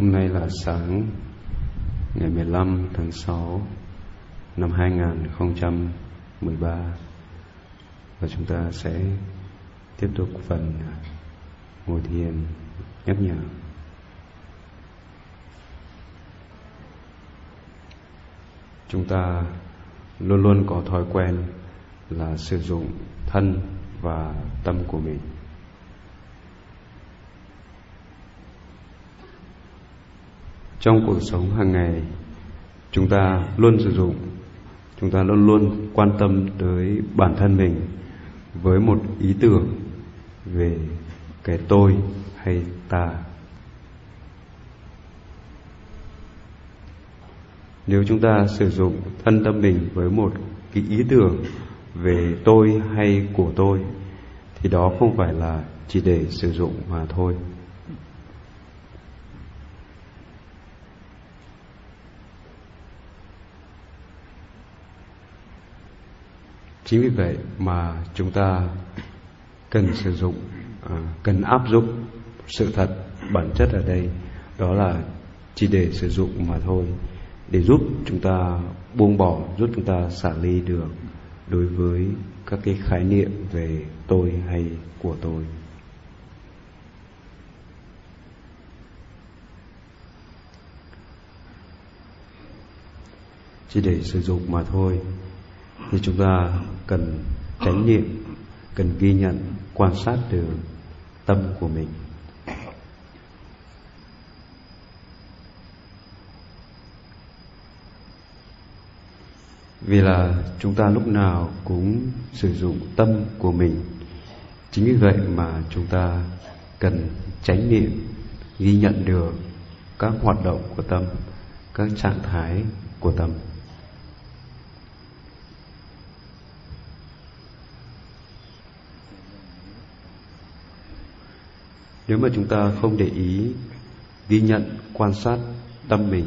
Hôm nay là sáng, ngày 15 tháng 6 năm 2013 và chúng ta sẽ tiếp tục phần à, ngồi thiền, nhắc nhở. Chúng ta luôn luôn có thói quen là sử dụng thân và tâm của mình trong cuộc sống hàng ngày, chúng ta luôn sử dụng, chúng ta luôn luôn quan tâm tới bản thân mình với một ý tưởng về cái tôi hay ta. Nếu chúng ta sử dụng thân tâm mình với một cái ý tưởng về tôi hay của tôi, thì đó không phải là chỉ để sử dụng mà thôi. Chính vì vậy mà chúng ta cần sử dụng à, cần áp dụng sự thật bản chất ở đây đó là chỉ để sử dụng mà thôi để giúp chúng ta buông bỏ giúp chúng ta xả ly được đối với các cái khái niệm về tôi hay của tôi. Chỉ để sử dụng mà thôi thì chúng ta cần chánh niệm cần ghi nhận quan sát được tâm của mình. Vì là chúng ta lúc nào cũng sử dụng tâm của mình chính vì vậy mà chúng ta cần chánh niệm ghi nhận được các hoạt động của tâm các trạng thái của tâm nếu mà chúng ta không để ý, ghi nhận, quan sát tâm mình,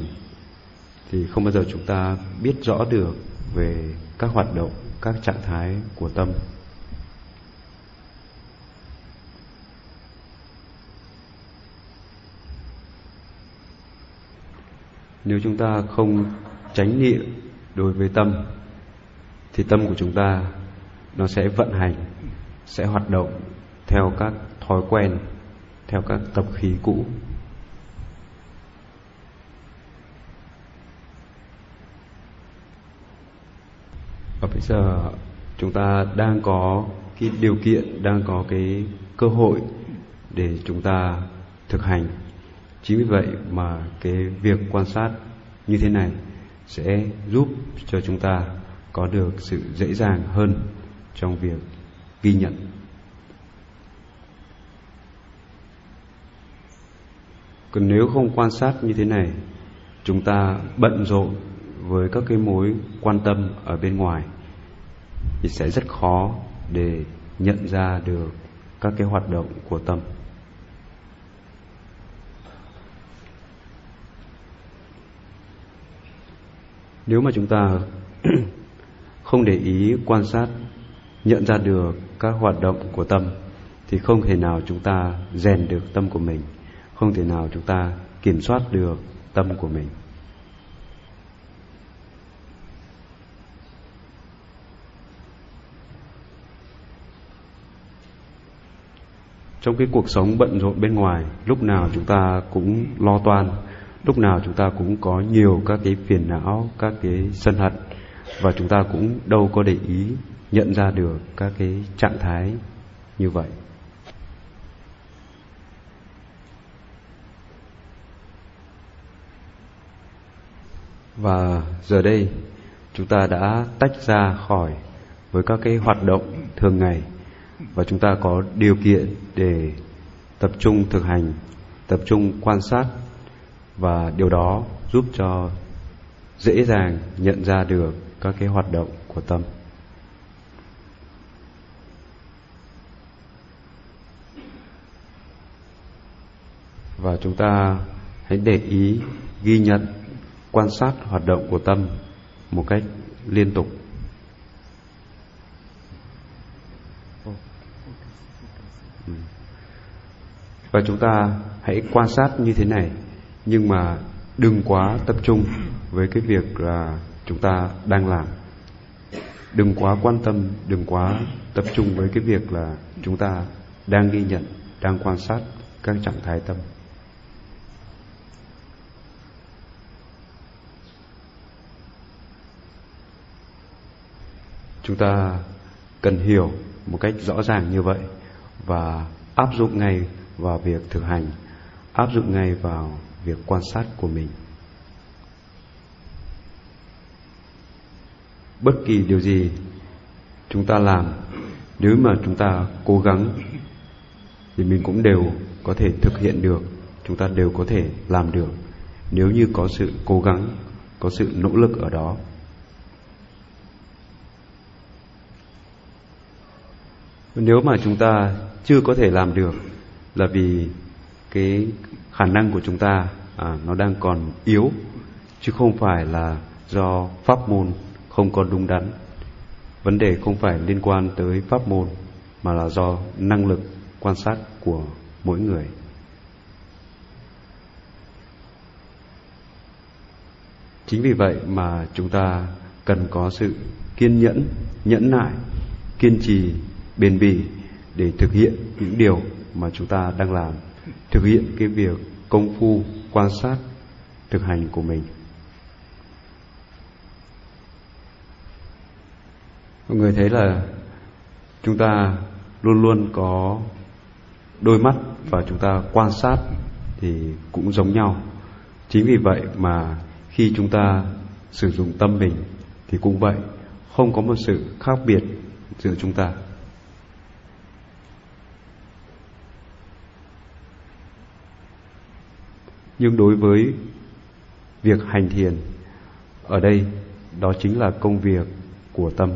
thì không bao giờ chúng ta biết rõ được về các hoạt động, các trạng thái của tâm. Nếu chúng ta không tránh niệm đối với tâm, thì tâm của chúng ta nó sẽ vận hành, sẽ hoạt động theo các thói quen theo các tập khí cũ. Và bây giờ chúng ta đang có cái điều kiện, đang có cái cơ hội để chúng ta thực hành. Chính vì vậy mà cái việc quan sát như thế này sẽ giúp cho chúng ta có được sự dễ dàng hơn trong việc ghi nhận. Còn nếu không quan sát như thế này, chúng ta bận rộn với các cái mối quan tâm ở bên ngoài thì sẽ rất khó để nhận ra được các cái hoạt động của tâm. Nếu mà chúng ta không để ý quan sát, nhận ra được các hoạt động của tâm thì không thể nào chúng ta rèn được tâm của mình không thể nào chúng ta kiểm soát được tâm của mình. Trong cái cuộc sống bận rộn bên ngoài, lúc nào chúng ta cũng lo toan, lúc nào chúng ta cũng có nhiều các cái phiền não, các cái sân hận, và chúng ta cũng đâu có để ý nhận ra được các cái trạng thái như vậy. Và giờ đây, chúng ta đã tách ra khỏi với các cái hoạt động thường ngày. Và chúng ta có điều kiện để tập trung thực hành, tập trung quan sát. Và điều đó giúp cho dễ dàng nhận ra được các cái hoạt động của tâm. Và chúng ta hãy để ý ghi nhận quan sát hoạt động của tâm một cách liên tục. Ừ. Và chúng ta hãy quan sát như thế này, nhưng mà đừng quá tập trung với cái việc là chúng ta đang làm. Đừng quá quan tâm, đừng quá tập trung với cái việc là chúng ta đang ghi nhận, đang quan sát các trạng thái tâm. Chúng ta cần hiểu một cách rõ ràng như vậy và áp dụng ngay vào việc thực hành, áp dụng ngay vào việc quan sát của mình. Bất kỳ điều gì chúng ta làm, nếu mà chúng ta cố gắng thì mình cũng đều có thể thực hiện được, chúng ta đều có thể làm được, nếu như có sự cố gắng, có sự nỗ lực ở đó. Nếu mà chúng ta chưa có thể làm được là vì cái khả năng của chúng ta à, nó đang còn yếu chứ không phải là do pháp môn không còn đúng đắn. Vấn đề không phải liên quan tới pháp môn mà là do năng lực quan sát của mỗi người. Chính vì vậy mà chúng ta cần có sự kiên nhẫn nhẫn nại kiên trì bền bỉ để thực hiện những điều mà chúng ta đang làm, thực hiện cái việc công phu, quan sát, thực hành của mình. Mọi người thấy là chúng ta luôn luôn có đôi mắt và chúng ta quan sát thì cũng giống nhau. Chính vì vậy mà khi chúng ta sử dụng tâm mình thì cũng vậy, không có một sự khác biệt giữa chúng ta. Nhưng đối với việc hành thiền, ở đây đó chính là công việc của tâm.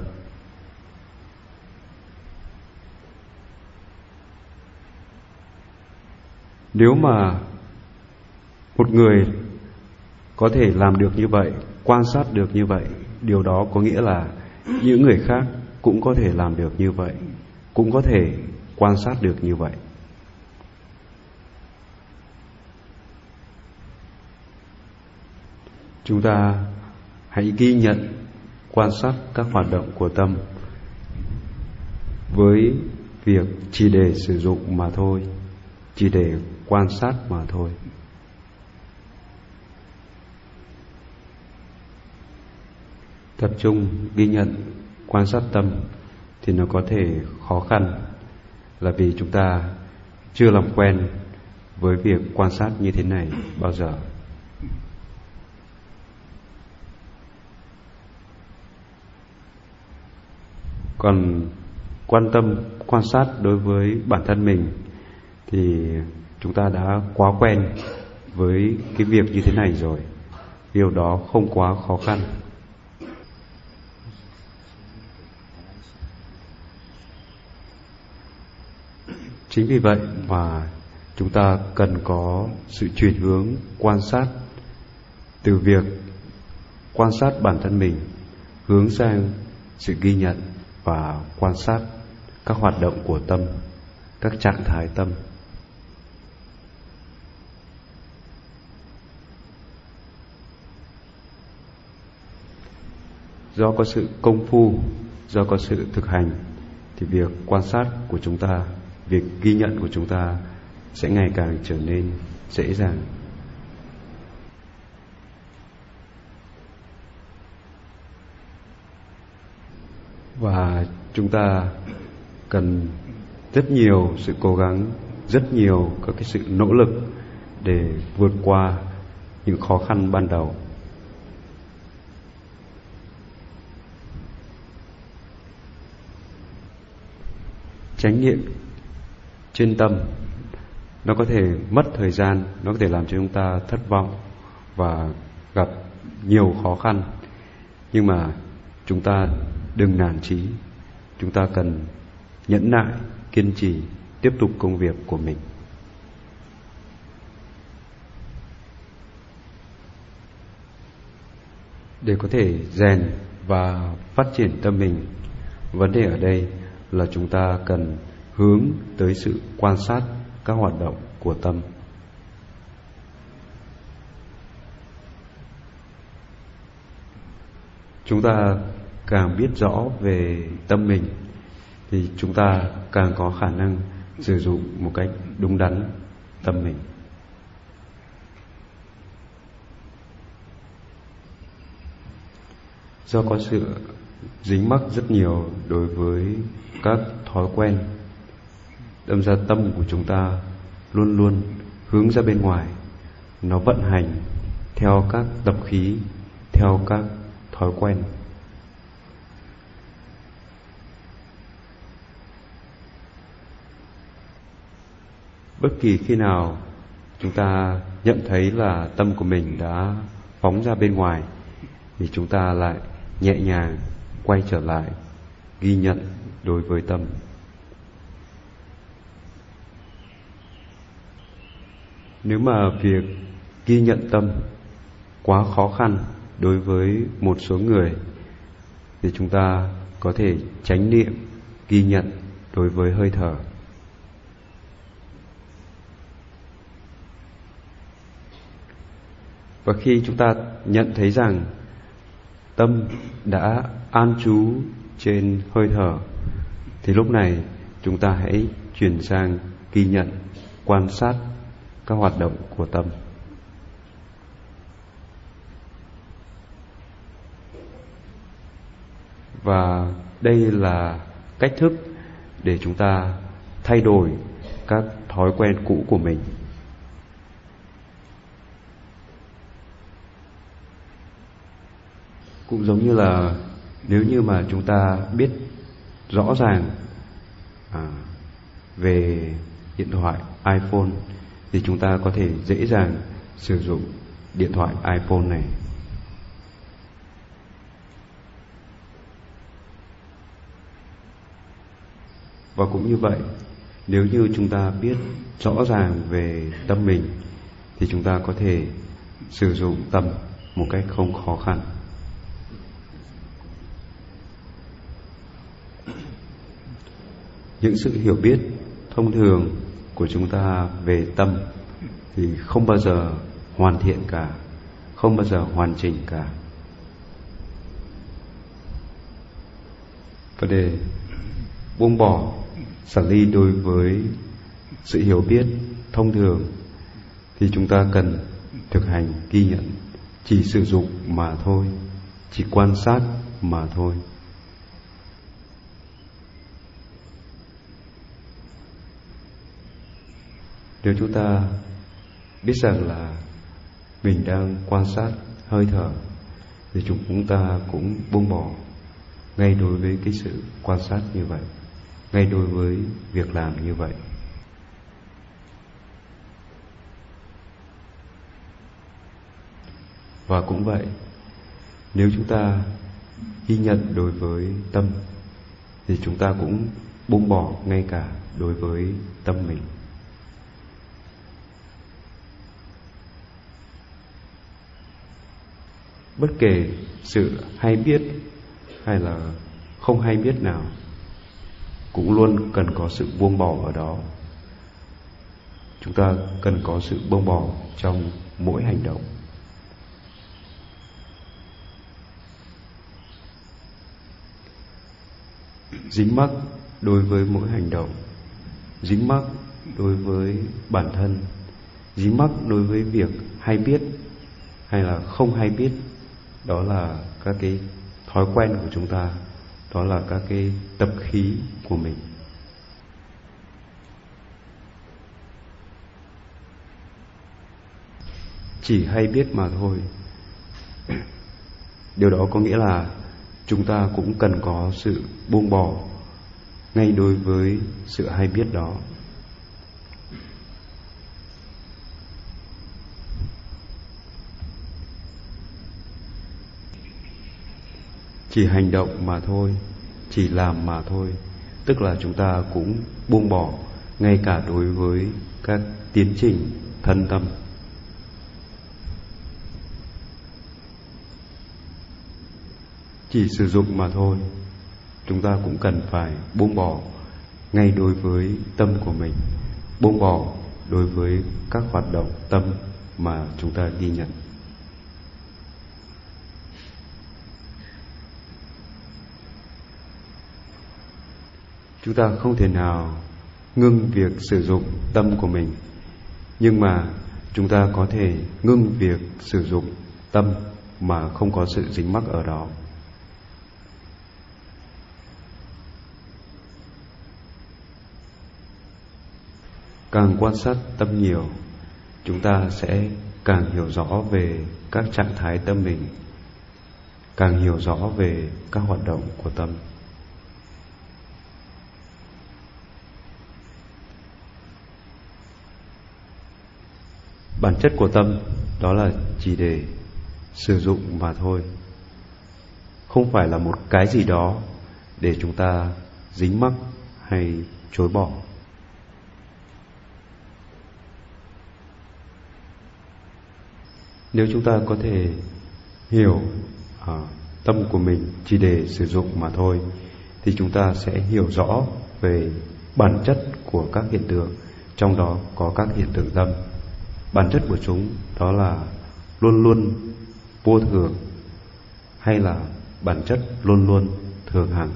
Nếu mà một người có thể làm được như vậy, quan sát được như vậy, điều đó có nghĩa là những người khác cũng có thể làm được như vậy, cũng có thể quan sát được như vậy. Chúng ta hãy ghi nhận, quan sát các hoạt động của tâm với việc chỉ để sử dụng mà thôi, chỉ để quan sát mà thôi. Tập trung ghi nhận, quan sát tâm thì nó có thể khó khăn là vì chúng ta chưa làm quen với việc quan sát như thế này bao giờ. Còn quan tâm, quan sát đối với bản thân mình thì chúng ta đã quá quen với cái việc như thế này rồi. Điều đó không quá khó khăn. Chính vì vậy mà chúng ta cần có sự chuyển hướng, quan sát từ việc quan sát bản thân mình hướng sang sự ghi nhận và quan sát các hoạt động của tâm, các trạng thái tâm. Do có sự công phu, do có sự thực hành, thì việc quan sát của chúng ta, việc ghi nhận của chúng ta sẽ ngày càng trở nên dễ dàng. Và chúng ta cần rất nhiều sự cố gắng, rất nhiều các cái sự nỗ lực để vượt qua những khó khăn ban đầu. Chánh niệm trên tâm, nó có thể mất thời gian, nó có thể làm cho chúng ta thất vọng và gặp nhiều khó khăn. Nhưng mà chúng ta đừng nản chí. Chúng ta cần nhẫn nại, kiên trì, tiếp tục công việc của mình. Để có thể rèn và phát triển tâm mình, vấn đề ở đây là chúng ta cần hướng tới sự quan sát các hoạt động của tâm. Chúng ta càng biết rõ về tâm mình, thì chúng ta càng có khả năng sử dụng một cách đúng đắn tâm mình. Do có sự dính mắc rất nhiều đối với các thói quen, đâm ra tâm của chúng ta luôn luôn hướng ra bên ngoài. Nó vận hành theo các tập khí, theo các thói quen. Bất kỳ khi nào chúng ta nhận thấy là tâm của mình đã phóng ra bên ngoài, thì chúng ta lại nhẹ nhàng quay trở lại, ghi nhận đối với tâm. Nếu mà việc ghi nhận tâm quá khó khăn đối với một số người, thì chúng ta có thể tránh niệm ghi nhận đối với hơi thở. Và khi chúng ta nhận thấy rằng tâm đã an trú trên hơi thở, thì lúc này chúng ta hãy chuyển sang ghi nhận, quan sát các hoạt động của tâm. Và đây là cách thức để chúng ta thay đổi các thói quen cũ của mình. Cũng giống như là nếu như mà chúng ta biết rõ ràng à, về điện thoại iPhone thì chúng ta có thể dễ dàng sử dụng điện thoại iPhone này. Và cũng như vậy nếu như chúng ta biết rõ ràng về tâm mình thì chúng ta có thể sử dụng tâm một cách không khó khăn. Những sự hiểu biết thông thường của chúng ta về tâm thì không bao giờ hoàn thiện cả, không bao giờ hoàn chỉnh cả. Và để buông bỏ xả ly đối với sự hiểu biết thông thường thì chúng ta cần thực hành ghi nhận, chỉ sử dụng mà thôi, chỉ quan sát mà thôi. Nếu chúng ta biết rằng là mình đang quan sát, hơi thở, thì chúng ta cũng buông bỏ ngay đối với cái sự quan sát như vậy, ngay đối với việc làm như vậy. Và cũng vậy, nếu chúng ta ghi nhận đối với tâm, thì chúng ta cũng buông bỏ ngay cả đối với tâm mình. Bất kể sự hay biết hay là không hay biết nào, cũng luôn cần có sự buông bỏ ở đó. Chúng ta cần có sự buông bỏ trong mỗi hành động. Dính mắc đối với mỗi hành động, dính mắc đối với bản thân, dính mắc đối với việc hay biết hay là không hay biết đó là các cái thói quen của chúng ta. Đó là các cái tập khí của mình. Chỉ hay biết mà thôi. Điều đó có nghĩa là chúng ta cũng cần có sự buông bỏ ngay đối với sự hay biết đó. Chỉ hành động mà thôi, chỉ làm mà thôi. Tức là chúng ta cũng buông bỏ, ngay cả đối với các tiến trình thân tâm. Chỉ sử dụng mà thôi, chúng ta cũng cần phải buông bỏ ngay đối với tâm của mình, buông bỏ đối với các hoạt động tâm mà chúng ta ghi nhận. Chúng ta không thể nào ngưng việc sử dụng tâm của mình. Nhưng mà chúng ta có thể ngưng việc sử dụng tâm mà không có sự dính mắc ở đó. Càng quan sát tâm nhiều, chúng ta sẽ càng hiểu rõ về các trạng thái tâm mình, càng hiểu rõ về các hoạt động của tâm. Bản chất của tâm đó là chỉ để sử dụng mà thôi. Không phải là một cái gì đó để chúng ta dính mắc hay chối bỏ. Nếu chúng ta có thể hiểu à, tâm của mình chỉ để sử dụng mà thôi thì chúng ta sẽ hiểu rõ về bản chất của các hiện tượng trong đó có các hiện tượng tâm bản chất của chúng đó là luôn luôn vô thường hay là bản chất luôn luôn thường hằng.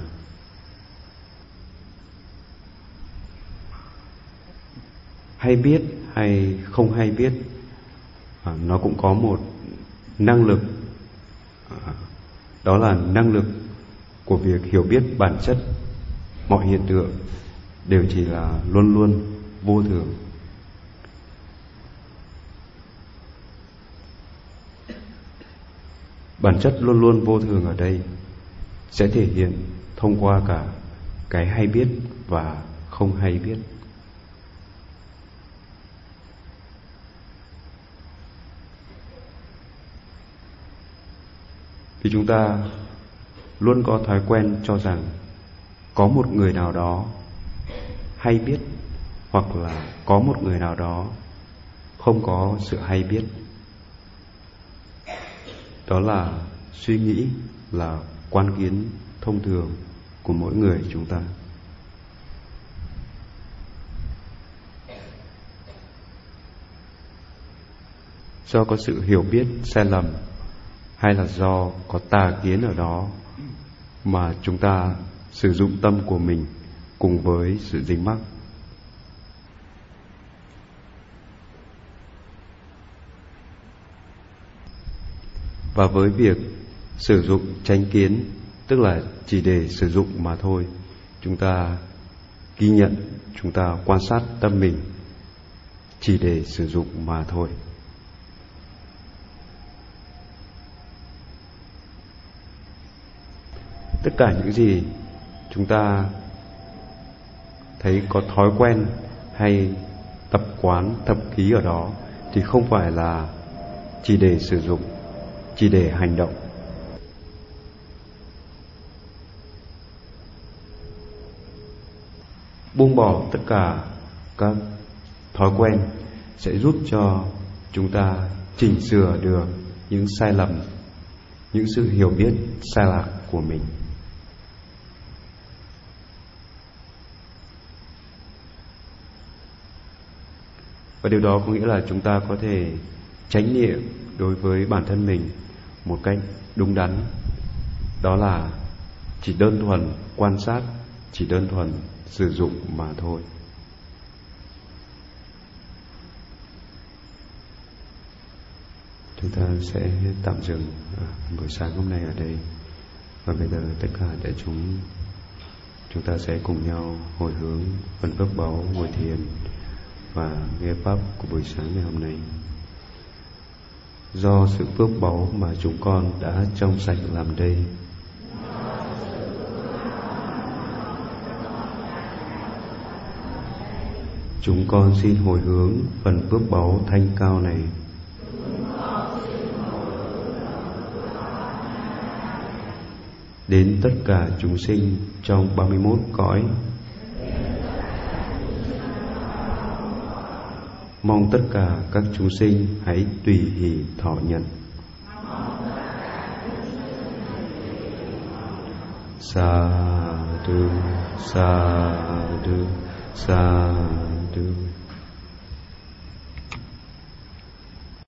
Hay biết hay không hay biết à, nó cũng có một năng lực à, đó là năng lực của việc hiểu biết bản chất mọi hiện tượng đều chỉ là luôn luôn vô thường. Bản chất luôn luôn vô thường ở đây sẽ thể hiện thông qua cả cái hay biết và không hay biết. Thì chúng ta luôn có thói quen cho rằng có một người nào đó hay biết hoặc là có một người nào đó không có sự hay biết đó là suy nghĩ, là quan kiến thông thường của mỗi người chúng ta. Do có sự hiểu biết, sai lầm, hay là do có tà kiến ở đó mà chúng ta sử dụng tâm của mình cùng với sự dính mắc? Và với việc sử dụng tránh kiến, tức là chỉ để sử dụng mà thôi, chúng ta ghi nhận, chúng ta quan sát tâm mình chỉ để sử dụng mà thôi. Tất cả những gì chúng ta thấy có thói quen hay tập quán thập ký ở đó thì không phải là chỉ để sử dụng chỉ để hành động. Buông bỏ tất cả các thói quen sẽ giúp cho chúng ta chỉnh sửa được những sai lầm, những sự hiểu biết sai lạc của mình. Và điều đó có nghĩa là chúng ta có thể tránh niệm đối với bản thân mình một cách đúng đắn. Đó là chỉ đơn thuần quan sát, chỉ đơn thuần sử dụng mà thôi. Chúng ta sẽ tạm dừng à, buổi sáng hôm nay ở đây. Và bây giờ tất cả đại chúng chúng ta sẽ cùng nhau hồi hướng phần phước báu ngồi thiền và nghe pháp của buổi sáng ngày hôm nay do sự phước báu mà chúng con đã trong sạch làm đây. Chúng con xin hồi hướng phần phước báu thanh cao này. Đến tất cả chúng sinh trong 31 cõi. Mong tất cả các chúng sinh hãy tùy hỷ thọ nhận. Sa du sa du sa du